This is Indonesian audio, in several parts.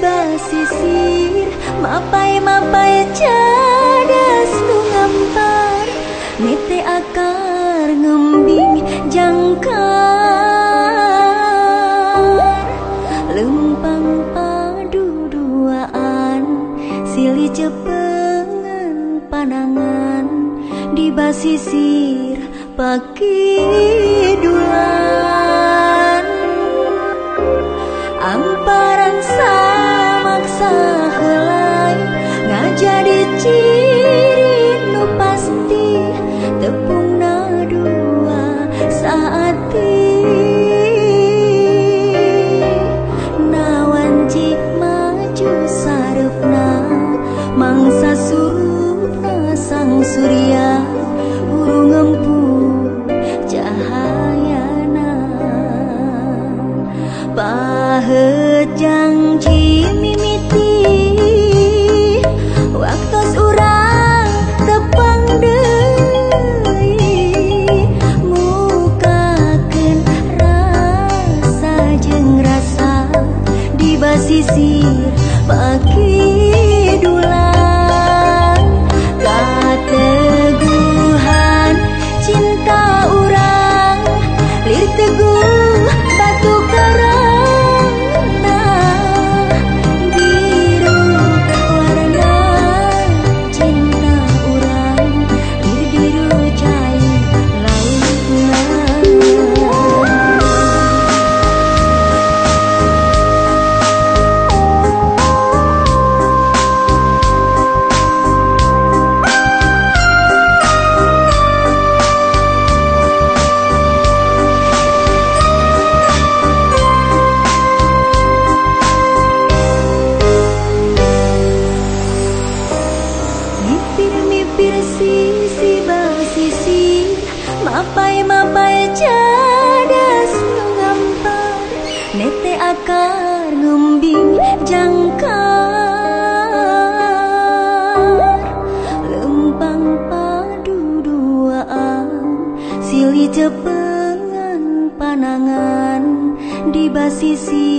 basisir mapai-mapai cadas nu nete akar ngembing jangkar. Lempang padu duaan silih cepengan panangan. Di basisir pakidulan amparan samaksa helai ngajadi ciri nu pasti tepung dua saati nawanci maju sarepna mangsa surupna sang surya. Burung empuk cahayana pahet janji mimiti Mipir-mipir sisi basisi Mapai-mapai cadas nu ngampar Nete akar ngembing jangkar. Lempang padu duaan Silih cepengan panangan. Di basisi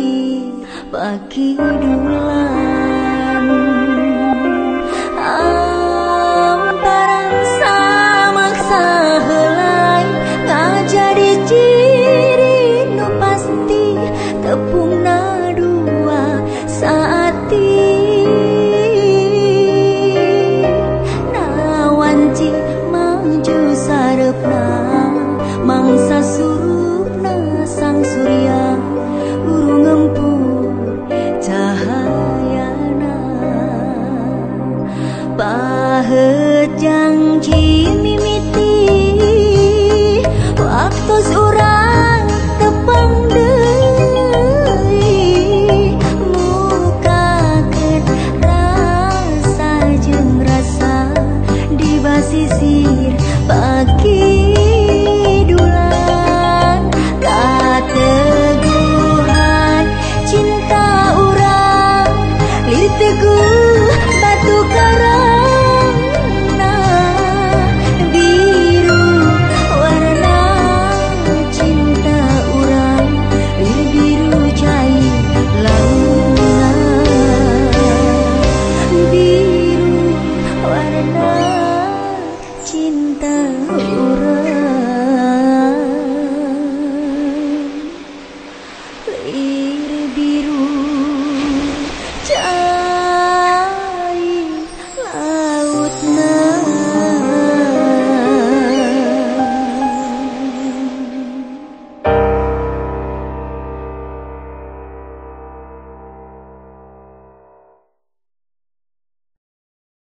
pakidulan pahet janji mimiti waktu urang tepang deui. Mukakeun rasa jeung rasa di basisir pakidulan